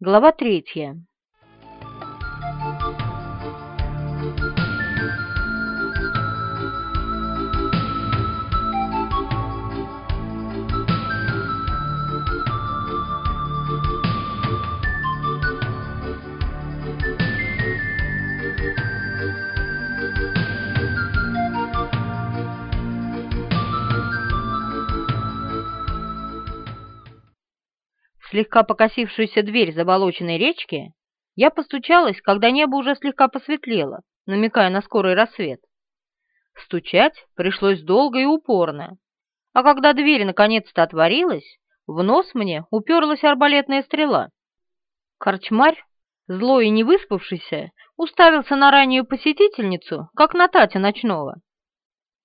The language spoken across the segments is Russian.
Глава третья. Слегка покосившуюся дверь заболоченной речки, я постучалась, когда небо уже слегка посветлело, намекая на скорый рассвет. Стучать пришлось долго и упорно, а когда дверь наконец-то отворилась, в нос мне уперлась арбалетная стрела. Корчмарь, злой и невыспавшийся, уставился на раннюю посетительницу, как на Татя ночного.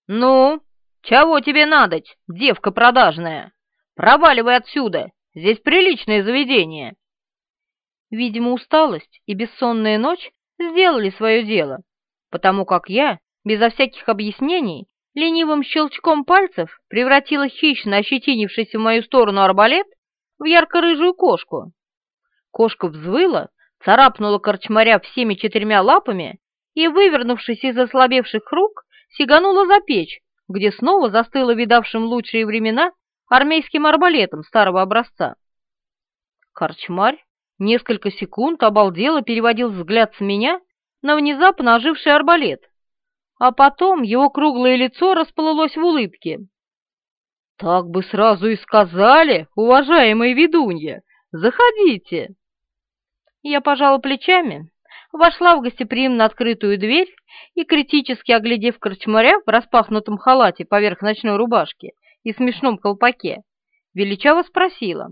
«Ну, чего тебе надоть, девка продажная? Проваливай отсюда Здесь приличное заведение». Видимо, усталость и бессонная ночь сделали свое дело, потому как я, безо всяких объяснений, ленивым щелчком пальцев превратила хищно ощетинившийся в мою сторону арбалет в ярко-рыжую кошку. Кошка взвыла, царапнула корчмаря всеми четырьмя лапами и, вывернувшись из ослабевших рук, сиганула за печь, где снова застыла видавшим лучшие времена армейским арбалетом старого образца. Корчмарь несколько секунд обалдело переводил взгляд с меня на внезапно оживший арбалет, а потом его круглое лицо расплылось в улыбке. «Так бы сразу и сказали, уважаемые ведунья! Заходите!» Я пожала плечами, вошла в гостеприимно открытую дверь и, критически оглядев корчмаря в распахнутом халате поверх ночной рубашки, и смешном колпаке, величаво спросила.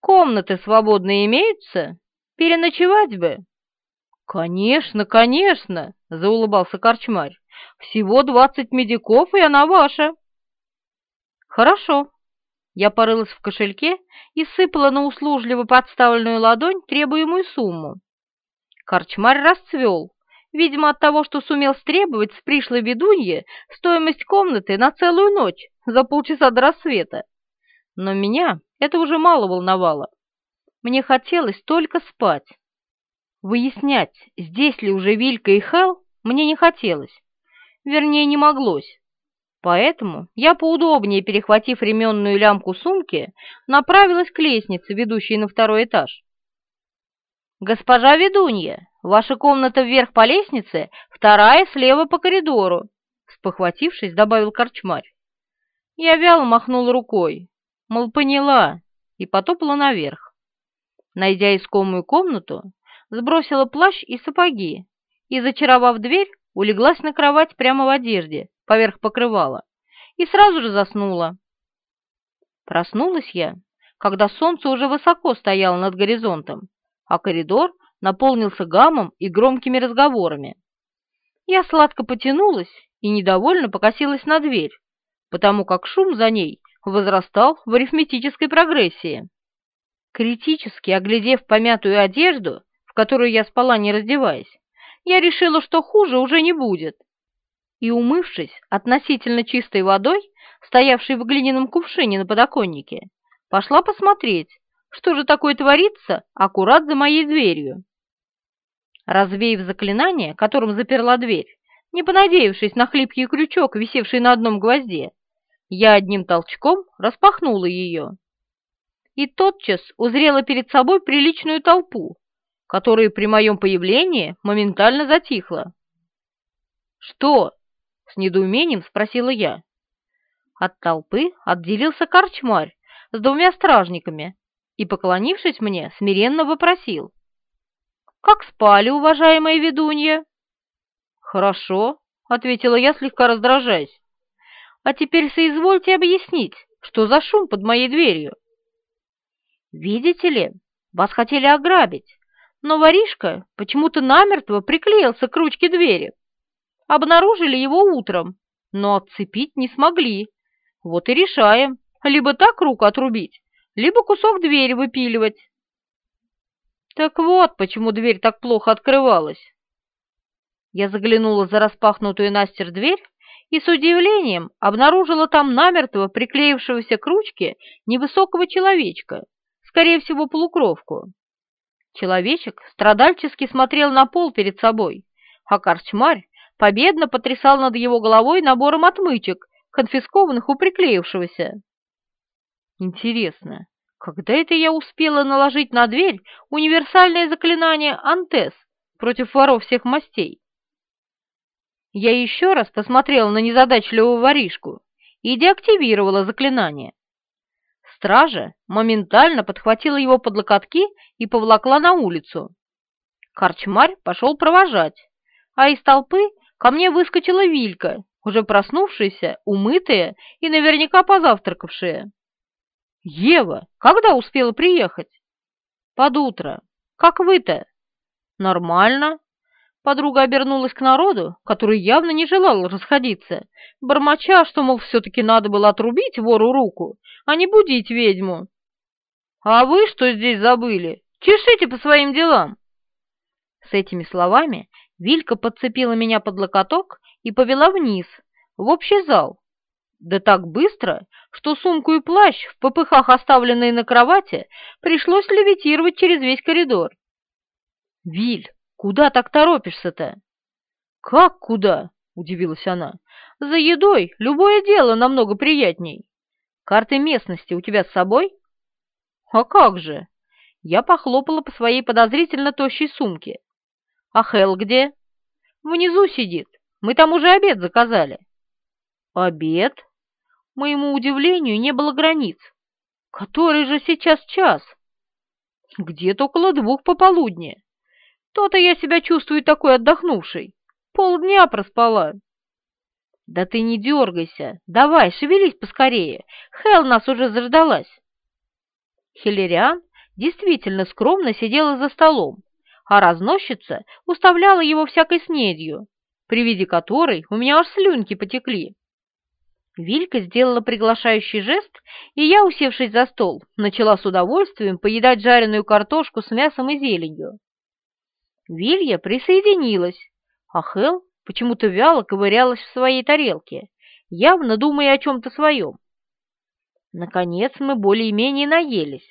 «Комнаты свободные имеются? Переночевать бы?» «Конечно, конечно!» — заулыбался корчмарь. «Всего двадцать медиков, и она ваша!» «Хорошо!» Я порылась в кошельке и сыпала на услужливо подставленную ладонь требуемую сумму. Корчмарь расцвел, видимо, от того, что сумел стребовать с пришлой ведуньи стоимость комнаты на целую ночь за полчаса до рассвета. Но меня это уже мало волновало. Мне хотелось только спать. Выяснять, здесь ли уже Вилька и Хел, мне не хотелось. Вернее, не моглось. Поэтому я, поудобнее перехватив ременную лямку сумки, направилась к лестнице, ведущей на второй этаж. «Госпожа ведунья, ваша комната вверх по лестнице, вторая слева по коридору», спохватившись, добавил корчмарь. Я вяло махнула рукой, мол, поняла, и потопала наверх. Найдя искомую комнату, сбросила плащ и сапоги и, зачаровав дверь, улеглась на кровать прямо в одежде, поверх покрывала, и сразу же заснула. Проснулась я, когда солнце уже высоко стояло над горизонтом, а коридор наполнился гамом и громкими разговорами. Я сладко потянулась и недовольно покосилась на дверь, потому как шум за ней возрастал в арифметической прогрессии. Критически оглядев помятую одежду, в которую я спала не раздеваясь, я решила, что хуже уже не будет. И, умывшись относительно чистой водой, стоявшей в глиняном кувшине на подоконнике, пошла посмотреть, что же такое творится аккурат за моей дверью. Развеяв заклинание, которым заперла дверь, не понадеявшись на хлипкий крючок, висевший на одном гвозде, я одним толчком распахнула ее. И тотчас узрела перед собой приличную толпу, которая при моем появлении моментально затихла. «Что?» — с недоумением спросила я. От толпы отделился корчмарь с двумя стражниками и, поклонившись мне, смиренно вопросил. «Как спали, уважаемая ведунья?» «Хорошо», — ответила я, слегка раздражаясь. А теперь соизвольте объяснить, что за шум под моей дверью. Видите ли, вас хотели ограбить, но воришка почему-то намертво приклеился к ручке двери. Обнаружили его утром, но отцепить не смогли. Вот и решаем, либо так руку отрубить, либо кусок двери выпиливать. Так вот, почему дверь так плохо открывалась. Я заглянула за распахнутую настежь дверь и с удивлением обнаружила там намертво приклеившегося к ручке невысокого человечка, скорее всего, полукровку. Человечек страдальчески смотрел на пол перед собой, а корчмарь победно потрясал над его головой набором отмычек, конфискованных у приклеившегося. Интересно, когда это я успела наложить на дверь универсальное заклинание «Антес» против воров всех мастей? Я еще раз посмотрела на незадачливого воришку и деактивировала заклинание. Стража моментально подхватила его под локотки и повлакла на улицу. Корчмарь пошел провожать, а из толпы ко мне выскочила Вилька, уже проснувшаяся, умытая и наверняка позавтракавшая. «Ева, когда успела приехать?» «Под утро. Как вы-то?» «Нормально». Подруга обернулась к народу, который явно не желал расходиться, бормоча, что, мол, все-таки надо было отрубить вору руку, а не будить ведьму. «А вы что здесь забыли? Чешите по своим делам!» С этими словами Вилька подцепила меня под локоток и повела вниз, в общий зал. Да так быстро, что сумку и плащ, в попыхах оставленные на кровати, пришлось левитировать через весь коридор. «Виль, куда так торопишься-то?» «Как куда?» — удивилась она. «За едой любое дело намного приятней. Карты местности у тебя с собой?» «А как же?» Я похлопала по своей подозрительно тощей сумке. «А Хел где?» «Внизу сидит. Мы там уже обед заказали». «Обед?» Моему удивлению не было границ. «Который же сейчас час?» «Где-то около двух пополудни. То-то я себя чувствую такой отдохнувшей. Полдня проспала». «Да ты не дергайся. Давай, шевелись поскорее. Хел нас уже заждалась». Хиллериан действительно скромно сидела за столом, а разносчица уставляла его всякой снедью, при виде которой у меня аж слюнки потекли. Вилька сделала приглашающий жест, и я, усевшись за стол, начала с удовольствием поедать жареную картошку с мясом и зеленью. Вилья присоединилась, а Хел почему-то вяло ковырялась в своей тарелке, явно думая о чем-то своем. Наконец мы более-менее наелись,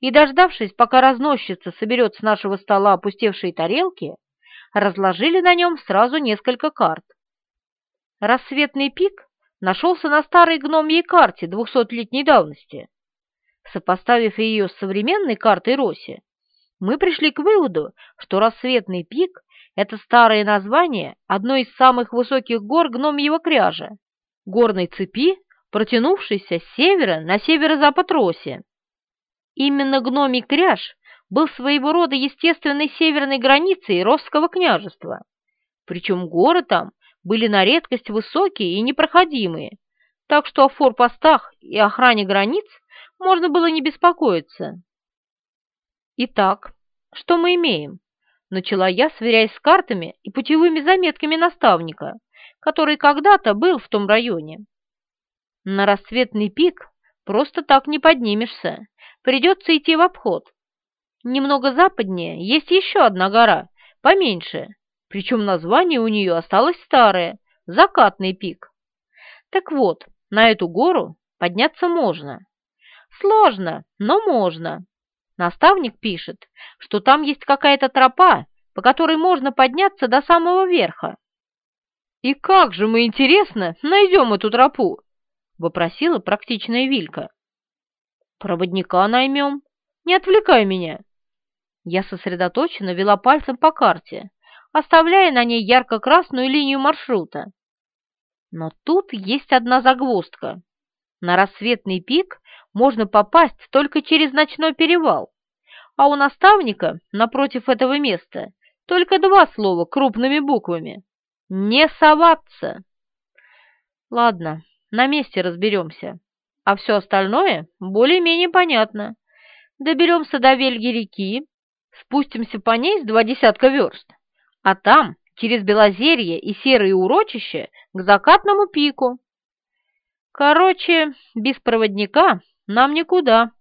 и, дождавшись, пока разносчица соберет с нашего стола опустевшие тарелки, разложили на нем сразу несколько карт. Рассветный пик нашелся на старой гномьей карте двухсотлетней давности. Сопоставив ее с современной картой Роси, мы пришли к выводу, что рассветный пик — это старое название одной из самых высоких гор гномьего кряжа, горной цепи, протянувшейся с севера на северо-запад Роси. Именно гномий кряж был своего рода естественной северной границей Росского княжества, причем горы там были на редкость высокие и непроходимые, так что о форпостах и охране границ можно было не беспокоиться. Итак, что мы имеем? Начала я, сверяясь с картами и путевыми заметками наставника, который когда-то был в том районе. На рассветный пик просто так не поднимешься, придется идти в обход. Немного западнее есть еще одна гора, поменьше, причем название у нее осталось старое – Закатный пик. Так вот, на эту гору подняться можно. Сложно, но можно. Наставник пишет, что там есть какая-то тропа, по которой можно подняться до самого верха. «И как же мы, интересно, найдем эту тропу?» — вопросила практичная Вилька. «Проводника наймем. Не отвлекай меня». Я сосредоточенно вела пальцем по карте, оставляя на ней ярко-красную линию маршрута. Но тут есть одна загвоздка. На рассветный пик можно попасть только через ночной перевал, а у наставника напротив этого места только два слова крупными буквами. «Не соваться!» Ладно, на месте разберемся, а все остальное более-менее понятно. Доберемся до Вельги реки, спустимся по ней с два десятка верст, а там, через Белозерье и Серые урочища, к закатному пику. Короче, без проводника нам никуда,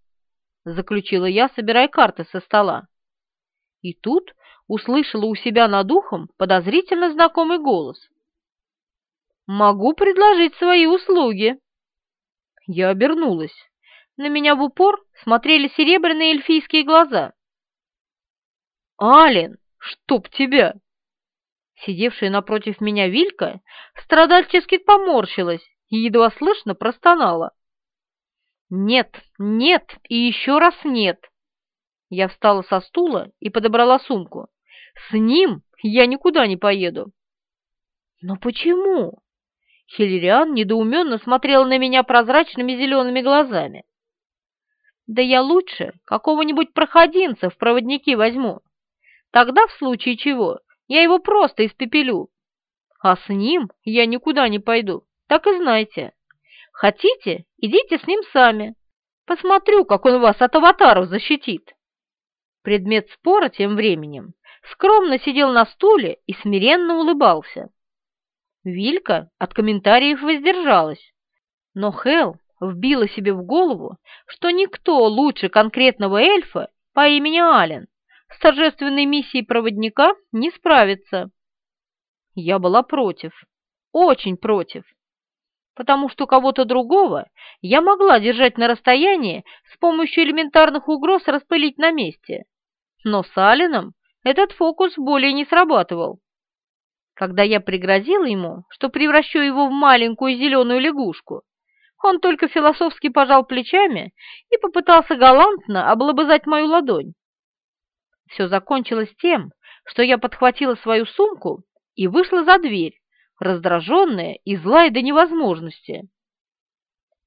заключила я, собирая карты со стола. И тут услышала у себя над ухом подозрительно знакомый голос. «Могу предложить свои услуги». Я обернулась. На меня в упор смотрели серебряные эльфийские глаза. «Ален, чтоб тебя!» Сидевшая напротив меня Вилька страдальчески поморщилась и едва слышно простонала. «Нет, нет и еще раз нет!» Я встала со стула и подобрала сумку. «С ним я никуда не поеду!» «Но почему?» Хиллериан недоуменно смотрел на меня прозрачными зелеными глазами. «Да я лучше какого-нибудь проходинца в проводники возьму. Тогда, в случае чего, я его просто испепелю. А с ним я никуда не пойду, так и знайте. Хотите, идите с ним сами. Посмотрю, как он вас от аватаров защитит». Предмет спора тем временем скромно сидел на стуле и смиренно улыбался. Вилька от комментариев воздержалась, но Хел вбила себе в голову, что никто лучше конкретного эльфа по имени Ален с торжественной миссией проводника не справится. Я была против, очень против, потому что кого-то другого я могла держать на расстоянии с помощью элементарных угроз распылить на месте. Но с Алином этот фокус более не срабатывал. Когда я пригрозила ему, что превращу его в маленькую зеленую лягушку, он только философски пожал плечами и попытался галантно облобызать мою ладонь. Все закончилось тем, что я подхватила свою сумку и вышла за дверь, раздраженная и злая до невозможности.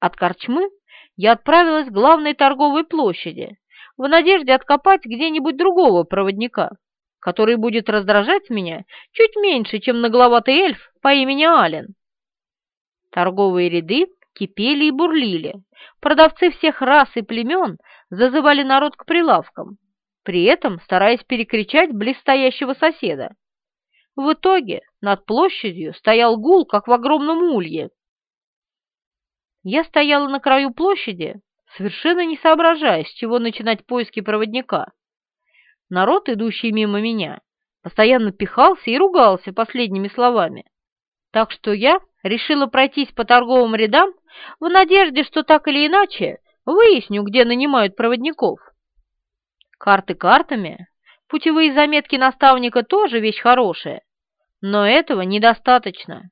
От корчмы я отправилась к главной торговой площади в надежде откопать где-нибудь другого проводника который будет раздражать меня чуть меньше, чем нагловатый эльф по имени Ален. Торговые ряды кипели и бурлили. Продавцы всех рас и племен зазывали народ к прилавкам, при этом стараясь перекричать близстоящего соседа. В итоге над площадью стоял гул, как в огромном улье. Я стояла на краю площади, совершенно не соображая, с чего начинать поиски проводника народ, идущий мимо меня, постоянно пихался и ругался последними словами. Так что я решила пройтись по торговым рядам в надежде, что так или иначе выясню, где нанимают проводников. Карты картами, путевые заметки наставника тоже вещь хорошая, но этого недостаточно.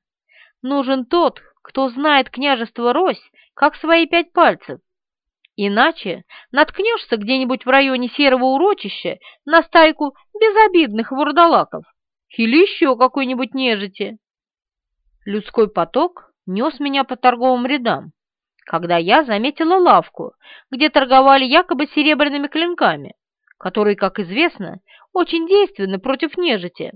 Нужен тот, кто знает княжество Рось как свои пять пальцев, Иначе наткнешься где-нибудь в районе серого урочища на стайку безобидных вурдалаков или еще какой-нибудь нежити. Людской поток нес меня по торговым рядам, когда я заметила лавку, где торговали якобы серебряными клинками, которые, как известно, очень действенны против нежити.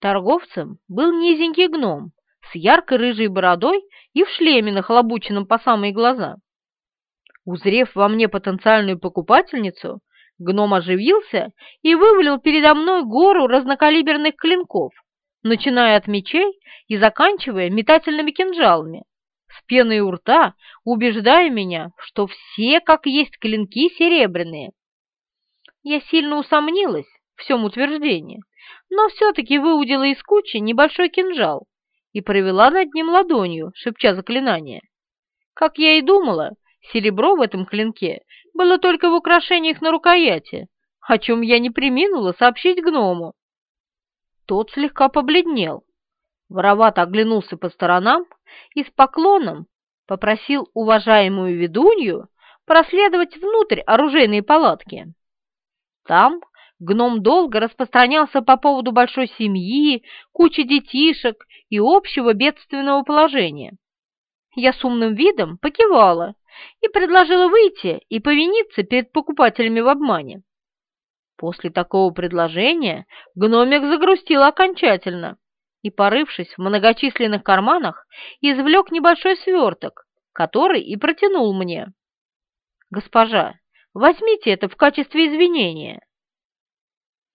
Торговцем был низенький гном с яркой рыжей бородой и в шлеме, нахлобученном по самые глаза. Узрев во мне потенциальную покупательницу, гном оживился и вывалил передо мной гору разнокалиберных клинков, начиная от мечей и заканчивая метательными кинжалами, с пеной у рта убеждая меня, что все как есть клинки серебряные. Я сильно усомнилась всем утверждении, но все-таки выудила из кучи небольшой кинжал и провела над ним ладонью, шепча заклинание. Как я и думала, Серебро в этом клинке было только в украшениях на рукояти, о чем я не приминула сообщить гному. Тот слегка побледнел, воровато оглянулся по сторонам и с поклоном попросил уважаемую ведунью проследовать внутрь оружейной палатки. Там гном долго распространялся по поводу большой семьи, кучи детишек и общего бедственного положения. Я с умным видом покивала и предложила выйти и повиниться перед покупателями в обмане. После такого предложения гномик загрустил окончательно и, порывшись в многочисленных карманах, извлек небольшой сверток, который и протянул мне. «Госпожа, возьмите это в качестве извинения».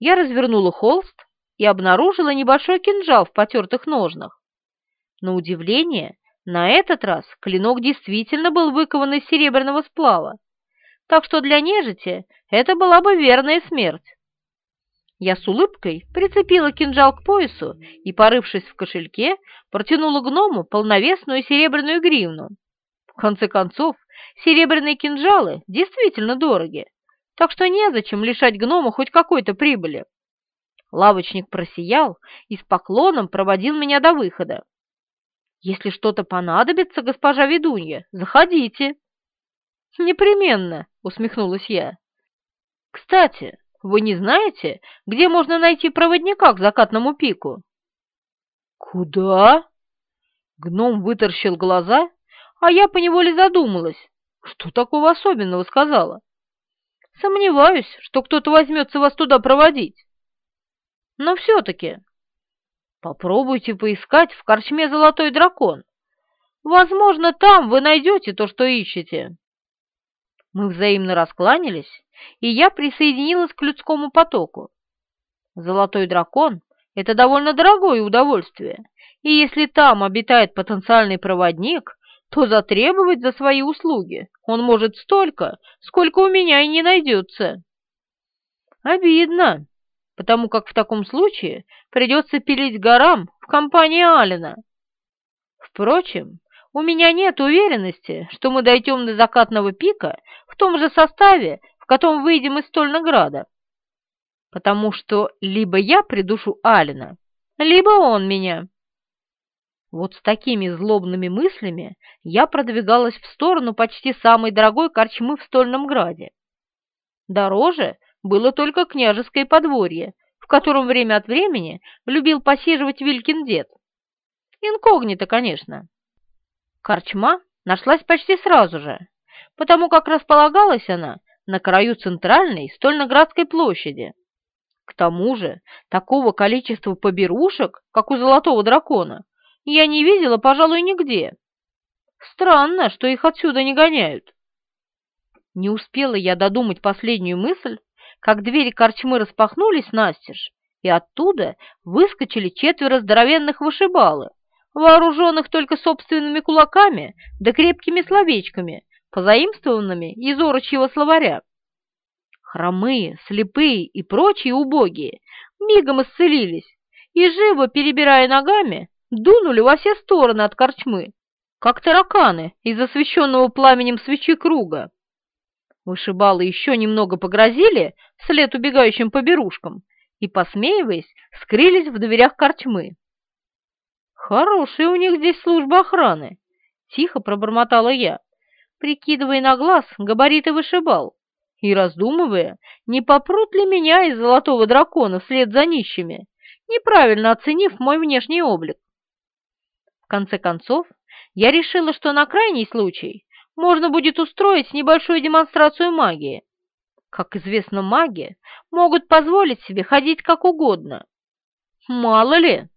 Я развернула холст и обнаружила небольшой кинжал в потертых ножнах. На удивление, на этот раз клинок действительно был выкован из серебряного сплава, так что для нежити это была бы верная смерть. Я с улыбкой прицепила кинжал к поясу и, порывшись в кошельке, протянула гному полновесную серебряную гривну. В конце концов, серебряные кинжалы действительно дороги, так что незачем лишать гнома хоть какой-то прибыли. Лавочник просиял и с поклоном проводил меня до выхода. «Если что-то понадобится, госпожа ведунья, заходите». «Непременно», — усмехнулась я. «Кстати, вы не знаете, где можно найти проводника к закатному пику?» «Куда?» Гном выторщил глаза, а я поневоле задумалась, что такого особенного сказала. Сомневаюсь, что кто-то возьмется вас туда проводить. Но все-таки попробуйте поискать в корчме «Золотой дракон». Возможно, там вы найдете то, что ищете. Мы взаимно раскланялись, и я присоединилась к людскому потоку. «Золотой дракон» — это довольно дорогое удовольствие, и если там обитает потенциальный проводник, то затребовать за свои услуги он может столько, сколько у меня и не найдется. Обидно, потому как в таком случае придется пилить горам в компании Алина. Впрочем, у меня нет уверенности, что мы дойдем до закатного пика в том же составе, в котором выйдем из Стольнограда. Потому что либо я придушу Алина, либо он меня. Вот с такими злобными мыслями я продвигалась в сторону почти самой дорогой корчмы в Стольном Граде. Дороже было только княжеское подворье, в котором время от времени любил посиживать Вилькин дед. Инкогнито, конечно. Корчма нашлась почти сразу же, потому как располагалась она на краю центральной Стольноградской площади. К тому же такого количества поберушек, как у Золотого Дракона, я не видела, пожалуй, нигде. Странно, что их отсюда не гоняют. Не успела я додумать последнюю мысль, как двери корчмы распахнулись настежь, и оттуда выскочили четверо здоровенных вышибалы, вооруженных только собственными кулаками да крепкими словечками, позаимствованными из орочьего словаря. Хромые, слепые и прочие убогие мигом исцелились и, живо перебирая ногами, дунули во все стороны от корчмы, как тараканы из освещенного пламенем свечи круга. Вышибалы еще немного погрозили вслед убегающим поберушкам и, посмеиваясь, скрылись в дверях корчмы. «Хорошая у них здесь служба охраны», — тихо пробормотала я, прикидывая на глаз габариты вышибал и раздумывая, не попрут ли меня из золотого дракона вслед за нищими, неправильно оценив мой внешний облик конце концов, я решила, что на крайний случай можно будет устроить небольшую демонстрацию магии. Как известно, маги могут позволить себе ходить как угодно. Мало ли,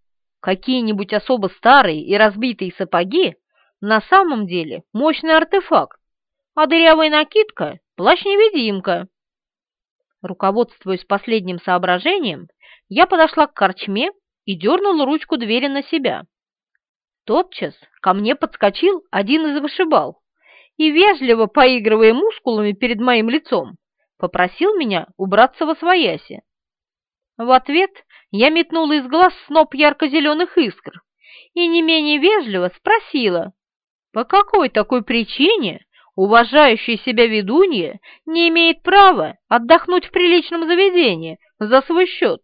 какие-нибудь особо старые и разбитые сапоги на самом деле мощный артефакт, а дырявая накидка – плащ-невидимка. Руководствуясь последним соображением, я подошла к корчме и дернула ручку двери на себя. Тотчас ко мне подскочил один из вышибал и, вежливо поигрывая мускулами перед моим лицом, попросил меня убраться во свояси. В ответ я метнула из глаз сноп ярко-зеленых искр и не менее вежливо спросила, по какой такой причине уважающая себя ведунья не имеет права отдохнуть в приличном заведении за свой счет.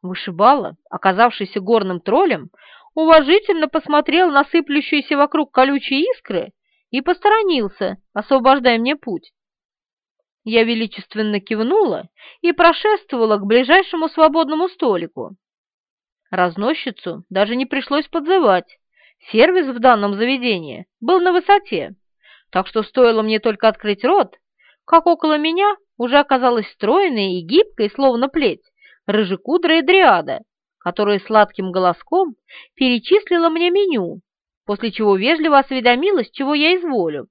Вышибала, оказавшийся горным троллем, уважительно посмотрел на сыплющиеся вокруг колючие искры и посторонился, освобождая мне путь. Я величественно кивнула и прошествовала к ближайшему свободному столику. Разносчицу даже не пришлось подзывать. Сервис в данном заведении был на высоте, так что стоило мне только открыть рот, как около меня уже оказалась стройная и гибкая, словно плеть, рыжекудрая дриада которая сладким голоском перечислила мне меню, после чего вежливо осведомилась, чего я изволю.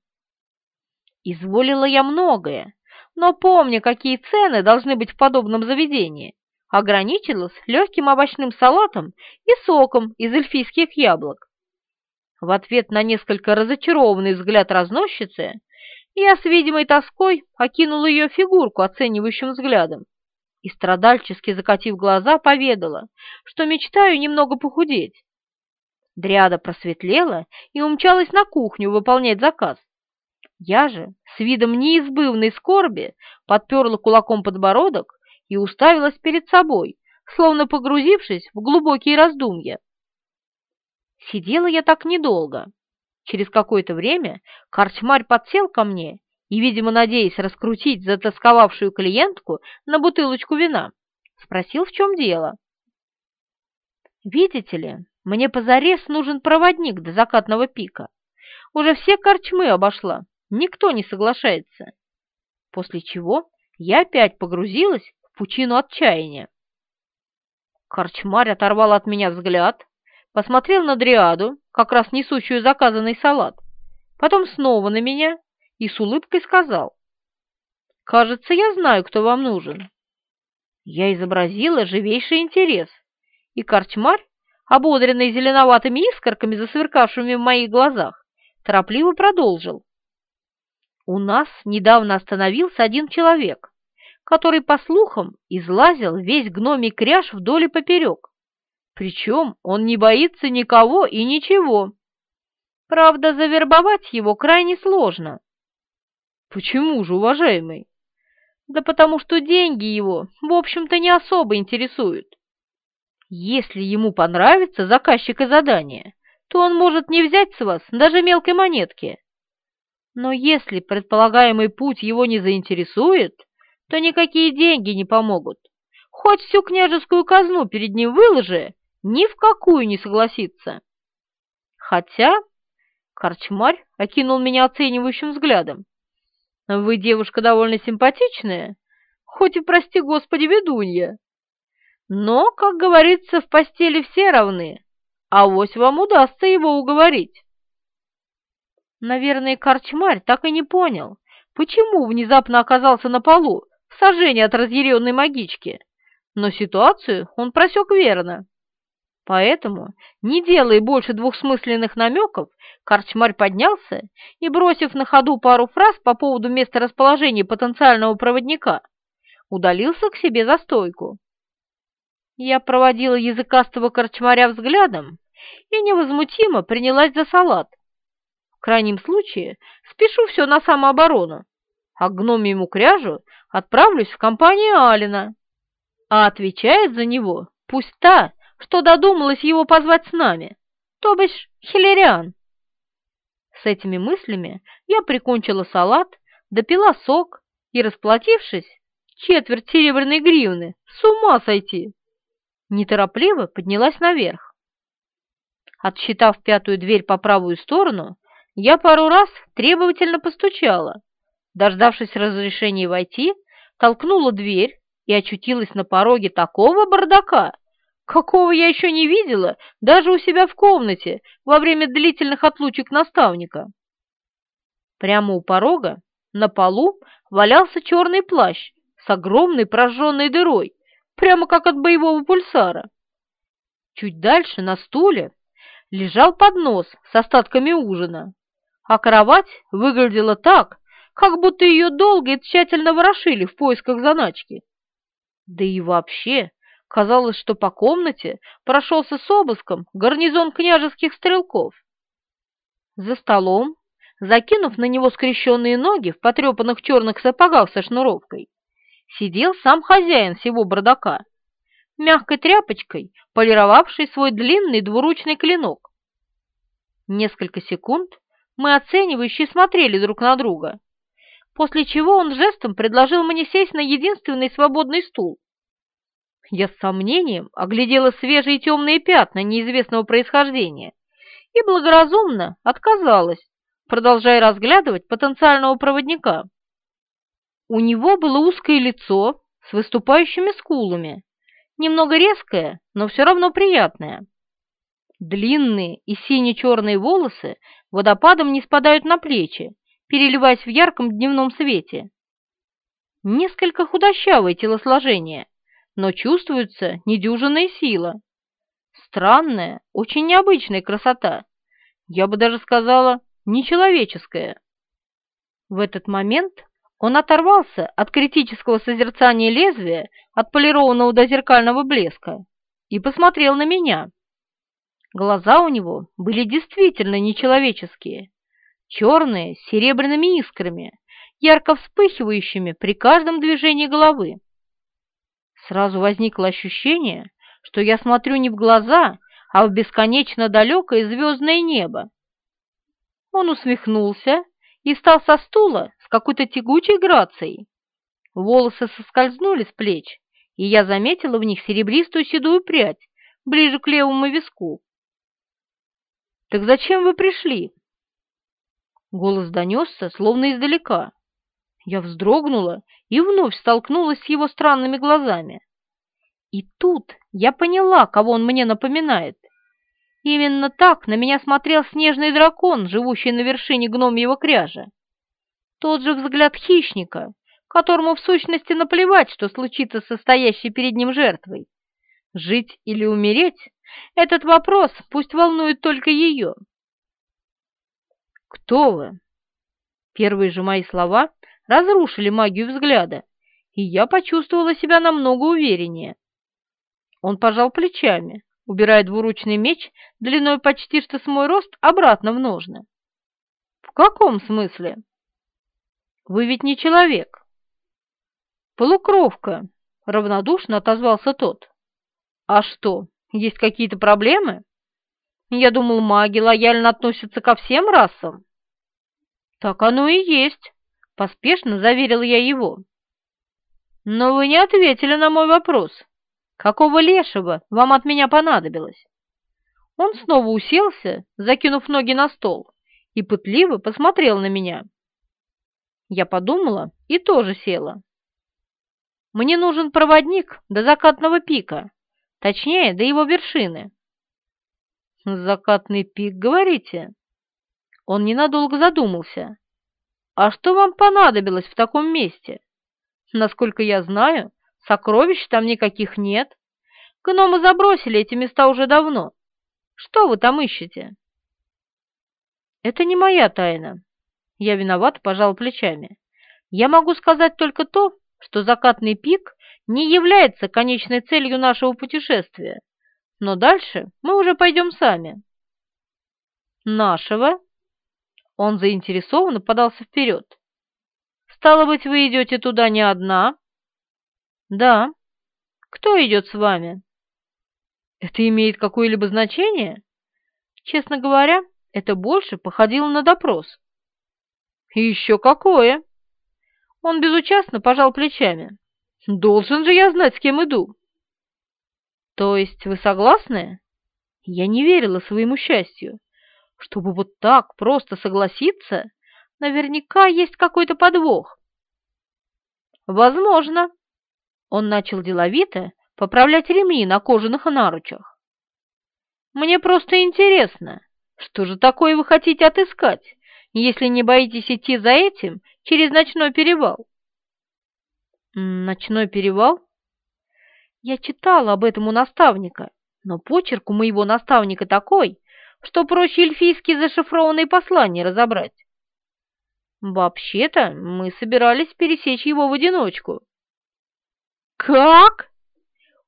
Изволила я многое, но помня, какие цены должны быть в подобном заведении, ограничилась легким овощным салатом и соком из эльфийских яблок. В ответ на несколько разочарованный взгляд разносчицы я с видимой тоской окинула ее фигурку оценивающим взглядом и, страдальчески закатив глаза, поведала, что мечтаю немного похудеть. Дриада просветлела и умчалась на кухню выполнять заказ. Я же с видом неизбывной скорби подперла кулаком подбородок и уставилась перед собой, словно погрузившись в глубокие раздумья. Сидела я так недолго. Через какое-то время корчмарь подсел ко мне и, видимо, надеясь раскрутить затасковавшую клиентку на бутылочку вина, спросил, в чем дело. «Видите ли, мне позарез нужен проводник до закатного пика. Уже все корчмы обошла, никто не соглашается. После чего я опять погрузилась в пучину отчаяния. Корчмарь оторвал от меня взгляд, посмотрел на Дриаду, как раз несущую заказанный салат, потом снова на меня и с улыбкой сказал, «Кажется, я знаю, кто вам нужен». Я изобразила живейший интерес, и корчмарь, ободренный зеленоватыми искорками, засверкавшими в моих глазах, торопливо продолжил. «У нас недавно остановился один человек, который, по слухам, излазил весь гномий кряж вдоль и поперек. Причем он не боится никого и ничего. Правда, завербовать его крайне сложно. Почему же, уважаемый? Да потому что деньги его, в общем-то, не особо интересуют. Если ему понравится заказчик и задание, то он может не взять с вас даже мелкой монетки. Но если предполагаемый путь его не заинтересует, то никакие деньги не помогут. Хоть всю княжескую казну перед ним выложи, ни в какую не согласится. Хотя корчмарь окинул меня оценивающим взглядом. Вы девушка довольно симпатичная, хоть и, прости господи, ведунья. Но, как говорится, в постели все равны, а вось вам удастся его уговорить. Наверное, корчмарь так и не понял, почему внезапно оказался на полу, в сожжении от разъяренной магички, но ситуацию он просек верно. Поэтому, не делая больше двухсмысленных намеков, корчмарь поднялся и, бросив на ходу пару фраз по поводу места расположения потенциального проводника, удалился к себе за стойку. Я проводила языкастого корчмаря взглядом и невозмутимо принялась за салат. В крайнем случае спешу все на самооборону, а к кряжу отправлюсь в компанию Алина, а отвечает за него пусть та, что додумалась его позвать с нами, то бишь Хиллериан. С этими мыслями я прикончила салат, допила сок и, расплатившись, четверть серебряной гривны, с ума сойти, неторопливо поднялась наверх. Отсчитав пятую дверь по правую сторону, я пару раз требовательно постучала. Дождавшись разрешения войти, толкнула дверь и очутилась на пороге такого бардака, какого я еще не видела даже у себя в комнате во время длительных отлучек наставника. Прямо у порога на полу валялся черный плащ с огромной прожженной дырой, прямо как от боевого пульсара. Чуть дальше на стуле лежал поднос с остатками ужина, а кровать выглядела так, как будто ее долго и тщательно ворошили в поисках заначки. Да и вообще Казалось, что по комнате прошелся с обыском гарнизон княжеских стрелков. За столом, закинув на него скрещенные ноги в потрепанных черных сапогах со шнуровкой, сидел сам хозяин всего бардака, мягкой тряпочкой, полировавший свой длинный двуручный клинок. Несколько секунд мы оценивающе смотрели друг на друга, после чего он жестом предложил мне сесть на единственный свободный стул я с сомнением оглядела свежие темные пятна неизвестного происхождения и благоразумно отказалась, продолжая разглядывать потенциального проводника. У него было узкое лицо с выступающими скулами, немного резкое, но все равно приятное. Длинные и сине-черные волосы водопадом не спадают на плечи, переливаясь в ярком дневном свете. Несколько худощавое телосложение, но чувствуется недюжинная сила. Странная, очень необычная красота. Я бы даже сказала, нечеловеческая. В этот момент он оторвался от критического созерцания лезвия, отполированного до зеркального блеска, и посмотрел на меня. Глаза у него были действительно нечеловеческие, черные, с серебряными искрами, ярко вспыхивающими при каждом движении головы. Сразу возникло ощущение, что я смотрю не в глаза, а в бесконечно далекое звездное небо. Он усмехнулся и встал со стула с какой-то тягучей грацией. Волосы соскользнули с плеч, и я заметила в них серебристую седую прядь ближе к левому виску. «Так зачем вы пришли?» Голос донесся, словно издалека. Я вздрогнула и вновь столкнулась с его странными глазами. И тут я поняла, кого он мне напоминает. Именно так на меня смотрел снежный дракон, живущий на вершине гномьего кряжа. Тот же взгляд хищника, которому в сущности наплевать, что случится с состоящей перед ним жертвой. Жить или умереть — этот вопрос пусть волнует только ее. «Кто вы?» Первые же мои слова разрушили магию взгляда, и я почувствовала себя намного увереннее. Он пожал плечами, убирая двуручный меч длиной почти что с мой рост обратно в ножны. «В каком смысле?» «Вы ведь не человек». «Полукровка», — равнодушно отозвался тот. «А что, есть какие-то проблемы? Я думал, маги лояльно относятся ко всем расам». «Так оно и есть», — поспешно заверил я его. «Но вы не ответили на мой вопрос. Какого лешего вам от меня понадобилось?» Он снова уселся, закинув ноги на стол, и пытливо посмотрел на меня. Я подумала и тоже села. «Мне нужен проводник до закатного пика, точнее, до его вершины». «Закатный пик, говорите?» Он ненадолго задумался. «А что вам понадобилось в таком месте? Насколько я знаю, сокровищ там никаких нет. Гномы забросили эти места уже давно. Что вы там ищете?» «Это не моя тайна». Я виноват, пожал плечами. «Я могу сказать только то, что закатный пик не является конечной целью нашего путешествия, но дальше мы уже пойдем сами». «Нашего?» Он заинтересованно подался вперед. «Стало быть, вы идете туда не одна?» «Да». «Кто идет с вами?» «Это имеет какое-либо значение?» «Честно говоря, это больше походило на допрос». «И еще какое!» Он безучастно пожал плечами. «Должен же я знать, с кем иду». «То есть вы согласны?» Я не верила своему счастью. Чтобы вот так просто согласиться, наверняка есть какой-то подвох. Возможно. Он начал деловито поправлять ремни на кожаных наручах. Мне просто интересно, что же такое вы хотите отыскать, если не боитесь идти за этим через ночной перевал? Ночной перевал? Я читала об этом у наставника, но почерк у моего наставника такой, что проще эльфийские зашифрованные послания разобрать. Вообще-то мы собирались пересечь его в одиночку. Как?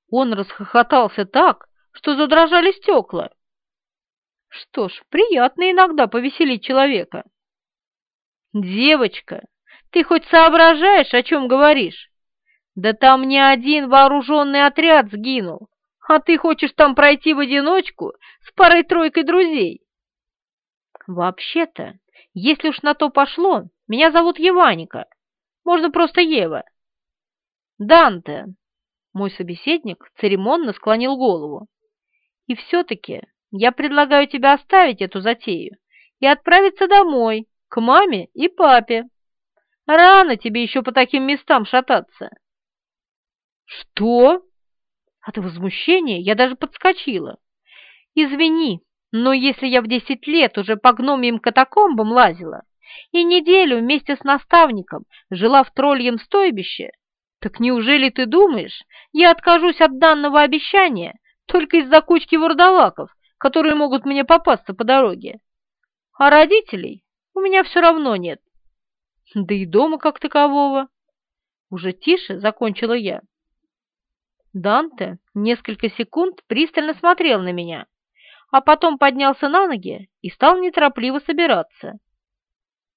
Он расхохотался так, что задрожали стекла. Что ж, приятно иногда повеселить человека. Девочка, ты хоть соображаешь, о чем говоришь? Да там не один вооруженный отряд сгинул, а ты хочешь там пройти в одиночку с парой-тройкой друзей? Вообще-то, если уж на то пошло, меня зовут Еваника. Можно просто Ева. Данте. Мой собеседник церемонно склонил голову. И все-таки я предлагаю тебе оставить эту затею и отправиться домой, к маме и папе. Рано тебе еще по таким местам шататься. Что? От возмущения я даже подскочила. «Извини, но если я в десять лет уже по гномьим катакомбам лазила и неделю вместе с наставником жила в тролльем стойбище, так неужели ты думаешь, я откажусь от данного обещания только из-за кучки вурдалаков, которые могут мне попасться по дороге? А родителей у меня все равно нет. Да и дома как такового. Уже тише закончила я. Данте несколько секунд пристально смотрел на меня, а потом поднялся на ноги и стал неторопливо собираться.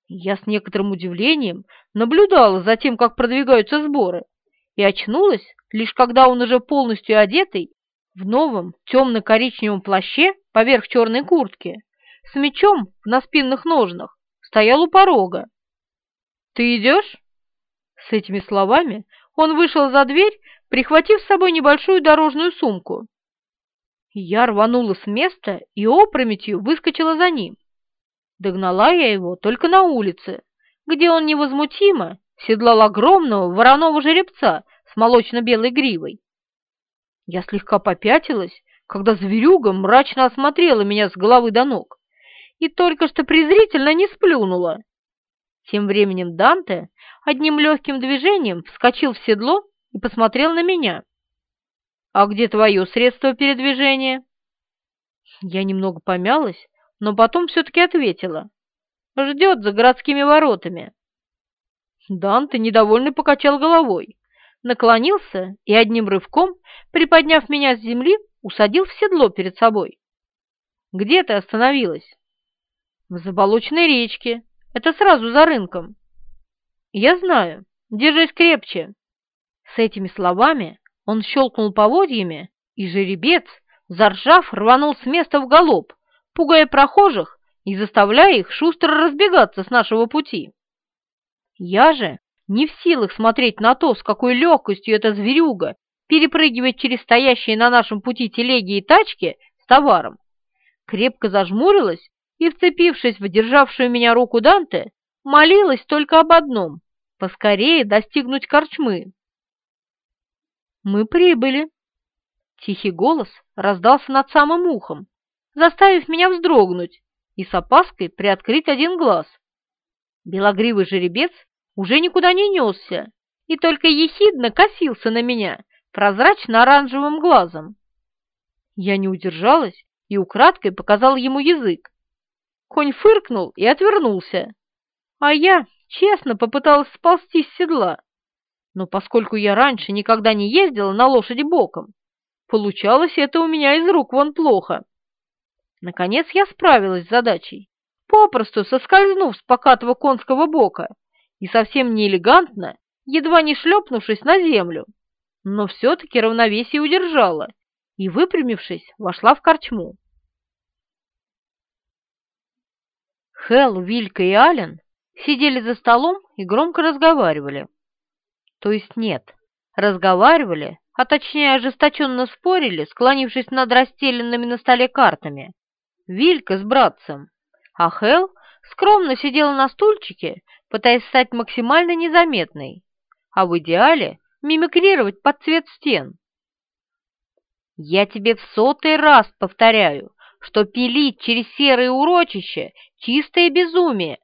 Я с некоторым удивлением наблюдала за тем, как продвигаются сборы, и очнулась, лишь когда он уже полностью одетый, в новом темно-коричневом плаще поверх черной куртки, с мечом на спинных ножнах, стоял у порога. «Ты идешь?» С этими словами он вышел за дверь, прихватив с собой небольшую дорожную сумку. Я рванула с места и опрометью выскочила за ним. Догнала я его только на улице, где он невозмутимо седлал огромного вороного жеребца с молочно-белой гривой. Я слегка попятилась, когда зверюга мрачно осмотрела меня с головы до ног и только что презрительно не сплюнула. Тем временем Данте одним легким движением вскочил в седло и посмотрел на меня. «А где твое средство передвижения?» Я немного помялась, но потом все-таки ответила. «Ждет за городскими воротами». Данте недовольно покачал головой, наклонился и одним рывком, приподняв меня с земли, усадил в седло перед собой. «Где ты остановилась?» «В заболоченной речке. Это сразу за рынком». «Я знаю. Держись крепче». С этими словами он щелкнул поводьями, и жеребец, заржав, рванул с места в галоп, пугая прохожих и заставляя их шустро разбегаться с нашего пути. Я же, не в силах смотреть на то, с какой легкостью эта зверюга перепрыгивает через стоящие на нашем пути телеги и тачки с товаром, крепко зажмурилась и, вцепившись в державшую меня руку Данте, молилась только об одном — поскорее достигнуть корчмы. «Мы прибыли!» Тихий голос раздался над самым ухом, заставив меня вздрогнуть и с опаской приоткрыть один глаз. Белогривый жеребец уже никуда не несся и только ехидно косился на меня прозрачно-оранжевым глазом. Я не удержалась и украдкой показал ему язык. Конь фыркнул и отвернулся, а я честно попыталась сползти с седла. Но поскольку я раньше никогда не ездила на лошади боком, получалось это у меня из рук вон плохо. Наконец я справилась с задачей, попросту соскользнув с покатого конского бока и совсем неэлегантно, едва не шлепнувшись на землю, но все-таки равновесие удержала и, выпрямившись, вошла в корчму. Хелл, Вилька и Ален сидели за столом и громко разговаривали. То есть нет, разговаривали, а точнее ожесточенно спорили, склонившись над расстеленными на столе картами. Вилька с братцем, а Хелл скромно сидела на стульчике, пытаясь стать максимально незаметной, а в идеале мимикрировать под цвет стен. Я тебе в сотый раз повторяю, что пилить через серые урочища — чистое безумие.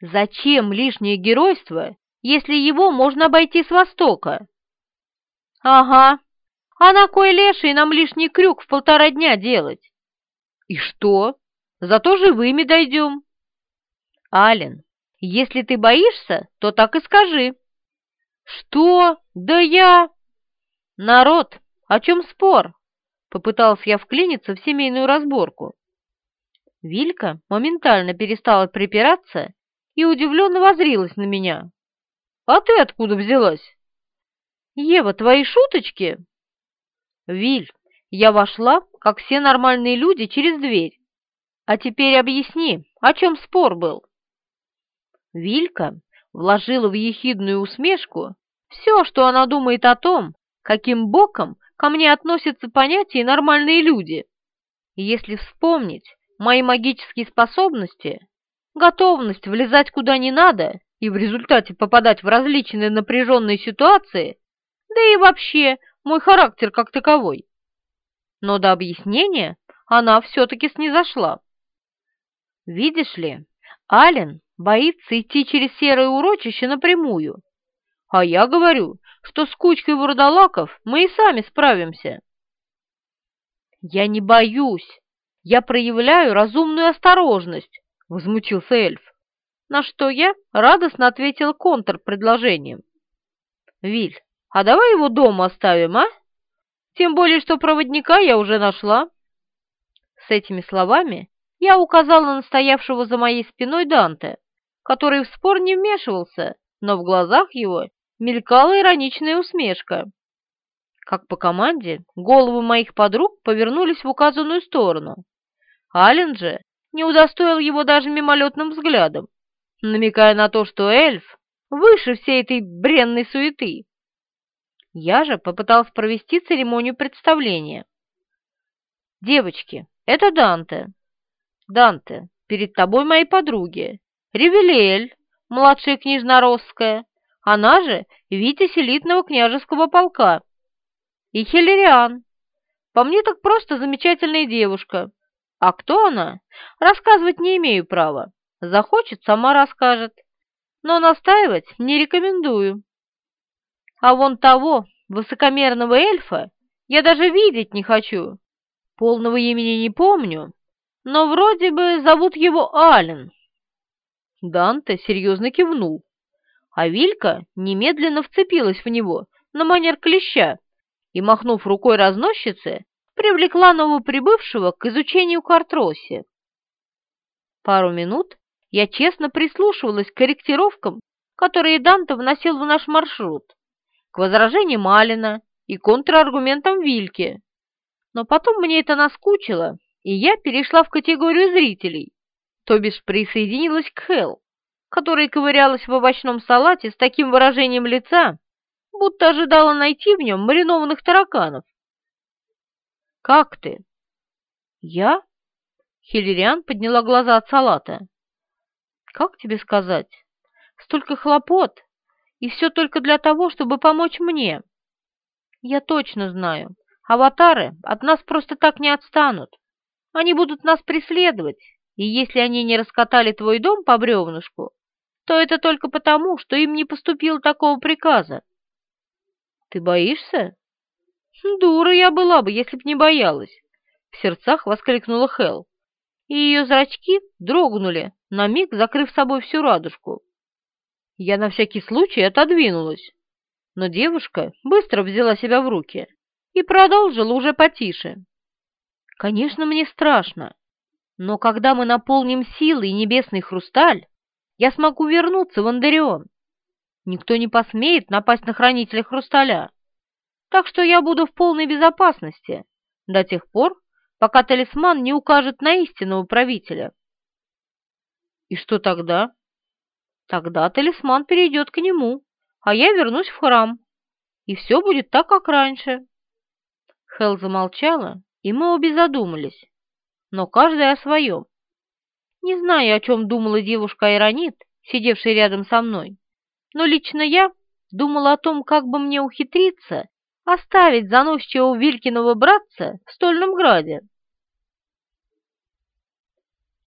Зачем лишнее геройство, если его можно обойти с востока? Ага, а на кой леший нам лишний крюк в полтора дня делать? И что? Зато живыми дойдем. Ален, если ты боишься, то так и скажи. Что? Да я... Народ, о чем спор? Попытался я вклиниться в семейную разборку. Вилька моментально перестала припираться и удивленно возрилась на меня. «А ты откуда взялась?» «Ева, твои шуточки?» «Виль, я вошла, как все нормальные люди, через дверь. А теперь объясни, о чем спор был?» Вилька вложила в ехидную усмешку все, что она думает о том, каким боком ко мне относятся понятия «нормальные люди». Если вспомнить мои магические способности, готовность влезать куда не надо и в результате попадать в различные напряженные ситуации, да и вообще мой характер как таковой. Но до объяснения она все-таки снизошла. Видишь ли, Ален боится идти через серое урочище напрямую, а я говорю, что с кучкой вурдалаков мы и сами справимся. Я не боюсь, я проявляю разумную осторожность, возмутился эльф, на что я радостно ответил контрпредложением. Виль, а давай его дома оставим, а? Тем более, что проводника я уже нашла. С этими словами я указала на стоявшего за моей спиной Данте, который в спор не вмешивался, но в глазах его мелькала ироничная усмешка. Как по команде, головы моих подруг повернулись в указанную сторону. Ален же не удостоил его даже мимолетным взглядом, намекая на то, что эльф выше всей этой бренной суеты. Я же попытался провести церемонию представления. «Девочки, это Данте. Данте, перед тобой мои подруги. Ревелиэль, младшая княжна Росская, она же Витязь элитного княжеского полка. И Хиллериан. По мне так просто замечательная девушка. А кто она? Рассказывать не имею права. Захочет, сама расскажет. Но настаивать не рекомендую. А вон того высокомерного эльфа я даже видеть не хочу. Полного имени не помню, но вроде бы зовут его Ален. Данте серьезно кивнул, а Вилька немедленно вцепилась в него на манер клеща и, махнув рукой разносчицы, привлекла новоприбывшего к изучению картроси. Пару минут я честно прислушивалась к корректировкам, которые Данте вносил в наш маршрут, к возражениям Малина и контраргументам Вильки. Но потом мне это наскучило, и я перешла в категорию зрителей, то бишь присоединилась к Хелл, которая ковырялась в овощном салате с таким выражением лица, будто ожидала найти в нем маринованных тараканов. «Как ты?» «Я?» Хиллериан подняла глаза от салата. «Как тебе сказать? Столько хлопот, и все только для того, чтобы помочь мне. Я точно знаю, аватары от нас просто так не отстанут. Они будут нас преследовать, и если они не раскатали твой дом по бревнышку, то это только потому, что им не поступило такого приказа. Ты боишься? Дура я была бы, если б не боялась, в сердцах воскликнула Хел, и ее зрачки дрогнули, на миг закрыв собой всю радужку. Я на всякий случай отодвинулась, но девушка быстро взяла себя в руки и продолжила уже потише. Конечно, мне страшно, но когда мы наполним силой небесный хрусталь, я смогу вернуться в Андарион. Никто не посмеет напасть на хранителя хрусталя, так что я буду в полной безопасности до тех пор, пока талисман не укажет на истинного правителя. И что тогда? Тогда талисман перейдет к нему, а я вернусь в храм, и все будет так, как раньше. Хел замолчала, и мы обе задумались, но каждая о своем. Не знаю, о чем думала девушка Айронит, сидевшая рядом со мной, но лично я думала о том, как бы мне ухитриться оставить заносчивого Вилькиного братца в Стольном Граде.